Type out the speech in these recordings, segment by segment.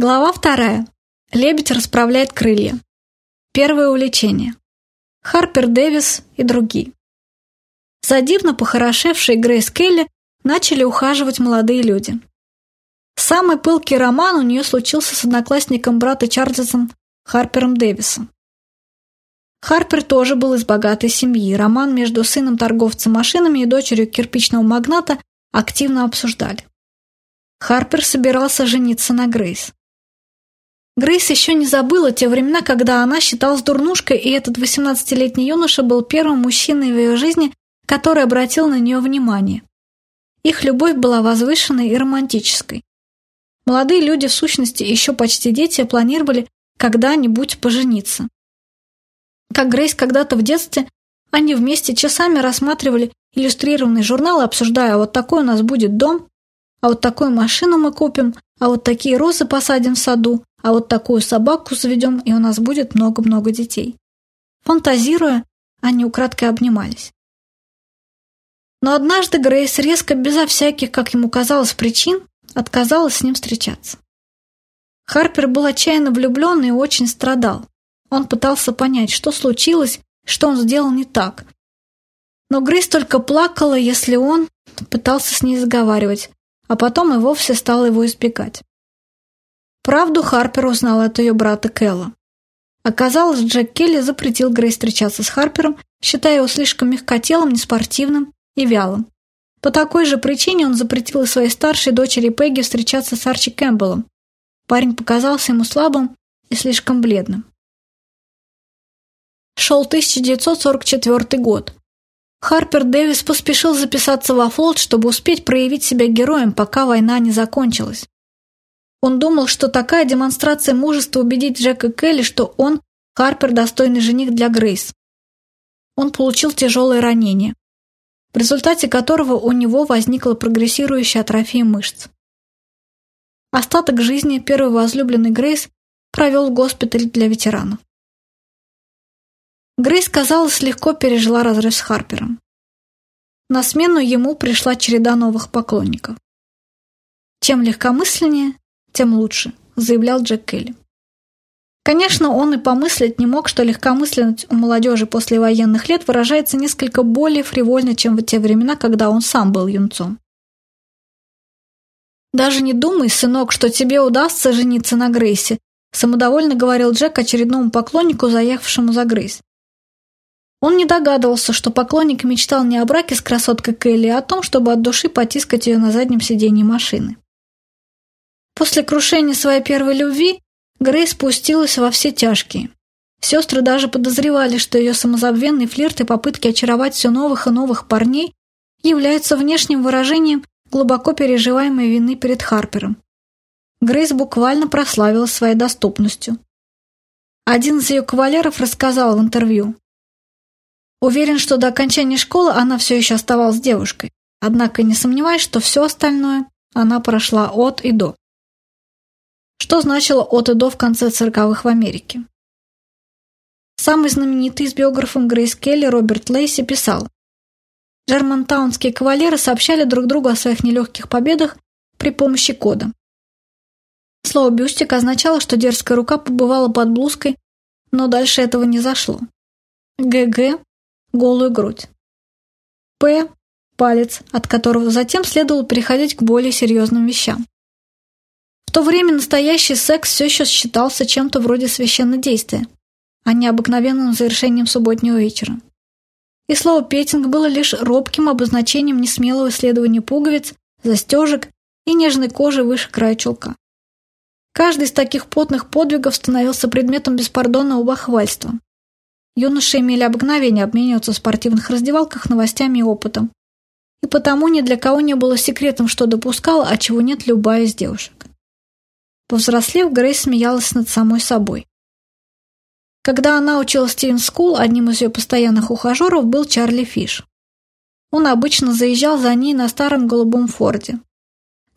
Глава вторая. Лебедь расправляет крылья. Первое увлечение. Харпер Дэвис и другие. За дивно похорошевшей Грейс Келли начали ухаживать молодые люди. Самый пылкий роман у нее случился с одноклассником брата Чарльзом Харпером Дэвисом. Харпер тоже был из богатой семьи. Роман между сыном торговца машинами и дочерью кирпичного магната активно обсуждали. Харпер собирался жениться на Грейс. Грейс еще не забыла те времена, когда она считалась дурнушкой, и этот 18-летний юноша был первым мужчиной в ее жизни, который обратил на нее внимание. Их любовь была возвышенной и романтической. Молодые люди, в сущности, еще почти дети, планировали когда-нибудь пожениться. Как Грейс когда-то в детстве, они вместе часами рассматривали иллюстрированные журналы, обсуждая, а вот такой у нас будет дом, а вот такую машину мы купим, а вот такие розы посадим в саду, а вот такую собаку заведем, и у нас будет много-много детей. Фантазируя, они украдкой обнимались. Но однажды Грейс резко, безо всяких, как ему казалось, причин, отказалась с ним встречаться. Харпер был отчаянно влюблен и очень страдал. Он пытался понять, что случилось, что он сделал не так. Но Грейс только плакала, если он пытался с ней заговаривать, а потом и вовсе стал его избегать. Правду Харпер узнал от ее брата Кэлла. Оказалось, Джек Келли запретил Грейс встречаться с Харпером, считая его слишком мягкотелым, неспортивным и вялым. По такой же причине он запретил и своей старшей дочери Пегги встречаться с Арчи Кэмпбеллом. Парень показался ему слабым и слишком бледным. Шел 1944 год. Харпер Дэвис поспешил записаться во флот, чтобы успеть проявить себя героем, пока война не закончилась. Он думал, что такая демонстрация мужества убедит Джека Келли, что он, Харпер, достойный жених для Грейс. Он получил тяжелое ранение, в результате которого у него возникла прогрессирующая атрофия мышц. Остаток жизни первый возлюбленный Грейс провел в госпитале для ветеранов. Грейс, казалось, легко пережила разрыв с Харпером. На смену ему пришла череда новых поклонников. Чем легкомысленнее, тем лучше», – заявлял Джек Келли. Конечно, он и помыслить не мог, что легкомысленность у молодежи после военных лет выражается несколько более фривольно, чем в те времена, когда он сам был юнцом. «Даже не думай, сынок, что тебе удастся жениться на Грейсе», самодовольно говорил Джек очередному поклоннику, заехавшему за Грейс. Он не догадывался, что поклонник мечтал не о браке с красоткой Келли, а о том, чтобы от души потискать ее на заднем сиденье машины. После крушения своей первой любви Грейс спустилась во все тяжкие. Сестры даже подозревали, что ее самозабвенный флирт и попытки очаровать все новых и новых парней являются внешним выражением глубоко переживаемой вины перед Харпером. Грейс буквально прославилась своей доступностью. Один из ее кавалеров рассказал в интервью. Уверен, что до окончания школы она все еще оставалась девушкой, однако не сомневаюсь, что все остальное она прошла от и до. Что значило от и до в конце цирковых в Америке? Самый знаменитый из биографов Грейс Келли Роберт Лейси писал, Джермантаунские кавалеры сообщали друг другу о своих нелегких победах при помощи кода. Слово «бюстик» означало, что дерзкая рука побывала под блузкой, но дальше этого не зашло. ГГ – голую грудь. П – палец, от которого затем следовало переходить к более серьезным вещам. То время настоящий секс все еще считался чем-то вроде священнодействия, а не обыкновенным завершением субботнего вечера. И слово «петинг» было лишь робким обозначением несмелого исследования пуговиц, застежек и нежной кожи выше края чулка. Каждый из таких потных подвигов становился предметом беспардонного бахвальства. Юноши имели обыкновение обмениваться в спортивных раздевалках новостями и опытом. И потому ни для кого не было секретом, что допускала, а чего нет любая из девушек. Повзрослев, Грейс смеялась над самой собой. Когда она училась в Стивен Скул, одним из ее постоянных ухажеров был Чарли Фиш. Он обычно заезжал за ней на старом голубом Форде.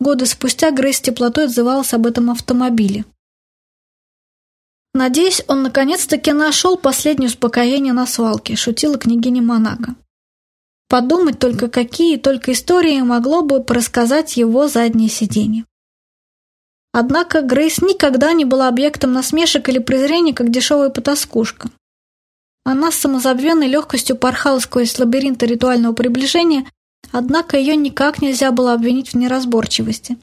Годы спустя Грейс с теплотой отзывалась об этом автомобиле. «Надеюсь, он наконец-таки нашел последнее успокоение на свалке», – шутила княгиня Монако. Подумать только, какие только истории могло бы рассказать его заднее сиденье. Однако Грейс никогда не была объектом насмешек или презрения, как дешевая потаскушка. Она с самозабвенной легкостью порхала сквозь лабиринты ритуального приближения, однако ее никак нельзя было обвинить в неразборчивости.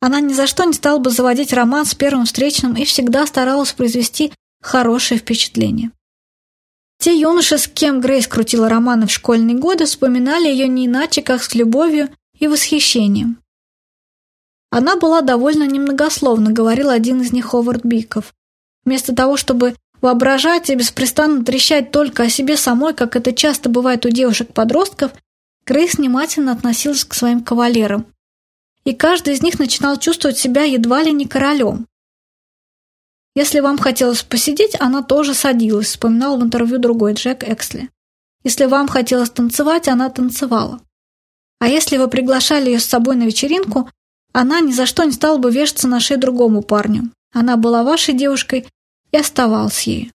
Она ни за что не стала бы заводить роман с первым встречным и всегда старалась произвести хорошее впечатление. Те юноши, с кем Грейс крутила романы в школьные годы, вспоминали ее не иначе, как с любовью и восхищением. Она была довольно немногословна, говорил один из них Ховард Биков. Вместо того, чтобы воображать и беспрестанно трещать только о себе самой, как это часто бывает у девушек-подростков, Грейс внимательно относилась к своим кавалерам. И каждый из них начинал чувствовать себя едва ли не королем. Если вам хотелось посидеть, она тоже садилась, вспоминал в интервью другой Джек Эксли. Если вам хотелось танцевать, она танцевала. А если вы приглашали ее с собой на вечеринку, она ни за что не стала бы вешаться на шею другому парню. Она была вашей девушкой и оставалась ею.